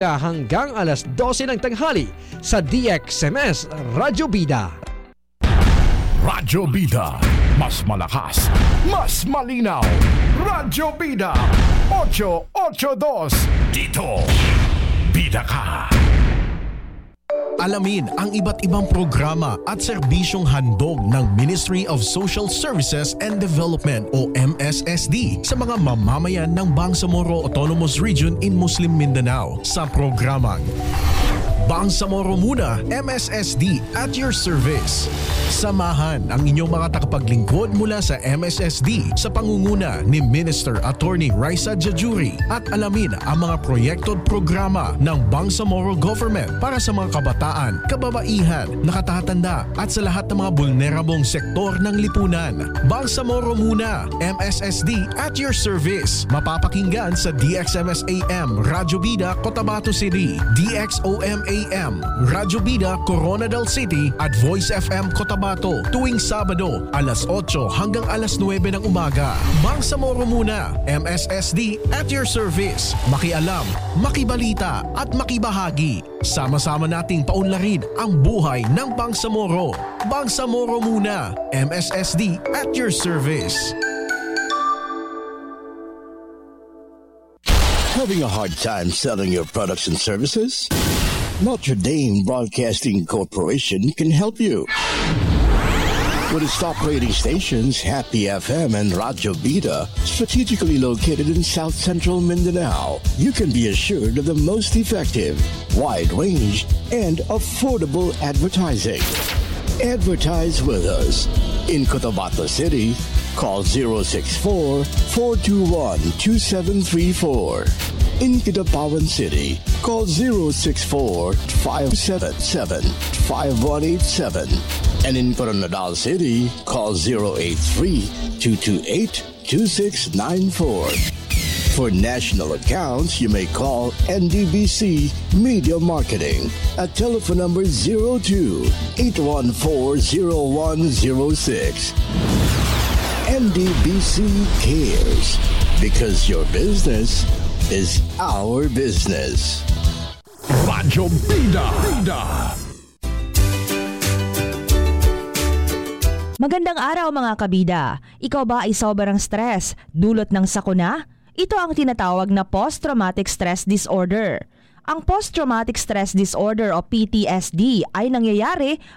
hanggang alas 12 ng tanghali sa DXMS Radyo Bida. Radyo Bida, mas malakas, mas malinaw. Radyo Bida, 882. Dito, Bida ka. Alamin ang iba't ibang programa at serbisyong handog ng Ministry of Social Services and Development o MSSD sa mga mamamayan ng Bangsamoro Autonomous Region in Muslim Mindanao sa programang Bangsamoro muna, MSSD at your service. Samahan ang inyong mga tagapaglingkod mula sa MSSD sa pangunguna ni Minister Attorney Raisa Jajuri at alamin ang mga proyekto at programa ng Bangsamoro Government para sa mga kabataan, kababaihan, nakatatanda at sa lahat ng mga vulnerable sektor ng lipunan. Bangsamoro muna, MSSD at your service. Mapapakinggan sa DXMS AM, Radyo Bida, Cotabato City, DXOM AM, Radyo Bida, Coronadal City at Voice FM Cotabato tuwing Sabado alas 8 hanggang alas 9 ng umaga. Bangsamoro muna, MSSD at your service. Makialam, makibalita at makibahagi. Sama-sama nating paunlarin ang buhay ng Bangsamoro. Bangsamoro muna, MSSD at your service. Having a hard time selling your products and services? Notre Dame Broadcasting Corporation can help you. With its top rating stations, Happy FM and Radio Vida, strategically located in South Central Mindanao, you can be assured of the most effective, wide range, and affordable advertising. Advertise with us. In Cotabato City, call 064 421 2734. In Kitapawan City, call 064 577 5187. And in Coronadal City, call 083 228 2694. For national accounts, you may call NDBC Media Marketing at telephone number 02 814-0106. NDBC cares because your business is our business. Radyo Bida. Bida. Magandang araw mga kabida. Ikaw ba ay sobrang stress, dulot ng sakuna? Ito ang tinatawag na post-traumatic stress disorder. Ang post-traumatic stress disorder o PTSD ay nangyayari